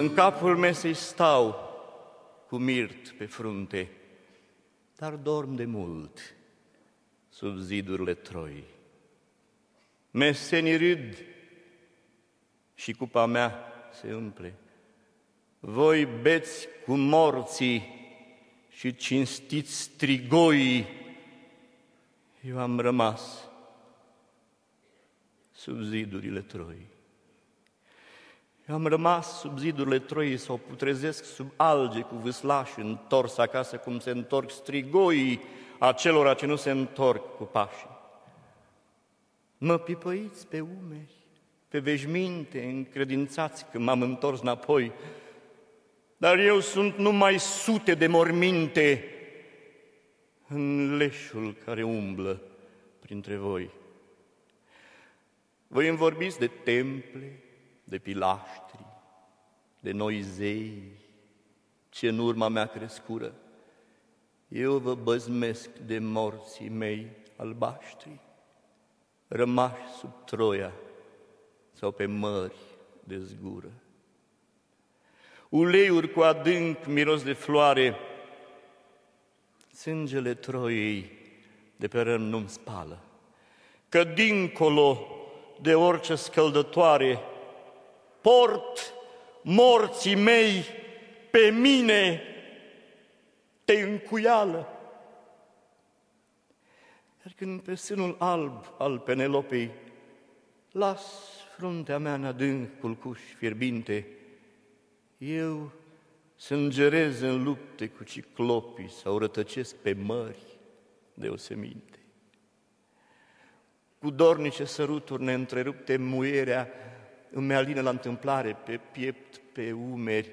În capul mesei stau cu mirt pe frunte, dar dorm de mult sub zidurile troi. Mesenii râd și cupa mea se umple. Voi beți cu morții și cinstiți strigoii. Eu am rămas sub zidurile Troii. Eu am rămas sub zidurile Troii sau putrezesc sub alge cu vâslași întors acasă cum se întorc strigoii acelora ce nu se întorc cu pașii. Mă pipăiți pe umeri, pe veșminte, încredințați că m-am întors înapoi, dar eu sunt numai sute de morminte în leșul care umblă printre voi. Voi îmi vorbiți de temple, de pilaștri, de noi zei, ce în urma mea crescură. Eu vă băzmesc de morții mei albaștri, rămași sub Troia sau pe mări de zgură. Uleiuri cu adânc miros de floare, sângele Troiei de pe răm nu-mi spală, că dincolo de orice scăldătoare, port morții mei pe mine te încuială. Iar când pe sânul alb al Penelopei las fruntea mea în adânc culcuș fierbinte, eu sângerez în lupte cu ciclopii sau rătăcesc pe mări deoseminte. Cu dornice săruturi neîntrerupte, muierea îmi alină la întâmplare pe piept, pe umeri,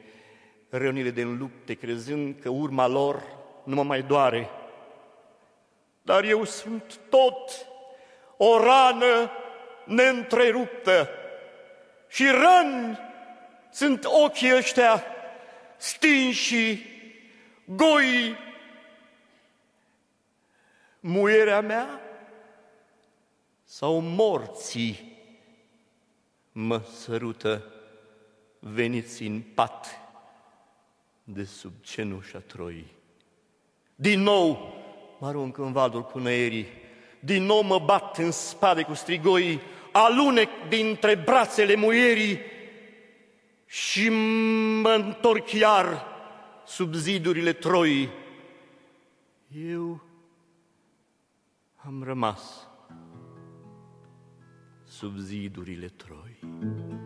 rănile de lupte, crezând că urma lor nu mă mai doare. Dar eu sunt tot o rană neîntreruptă și răni sunt ochii ăștia stinși, goi. Muierea mea sau morții mă sărută, veniți în pat de sub cenușa Troii. Din nou mă arunc în vadul cu năierii, din nou mă bat în spate cu strigoii, alunec dintre brațele muierii și mă întorc iar sub zidurile Troii. Eu am rămas sub zidurile Troi.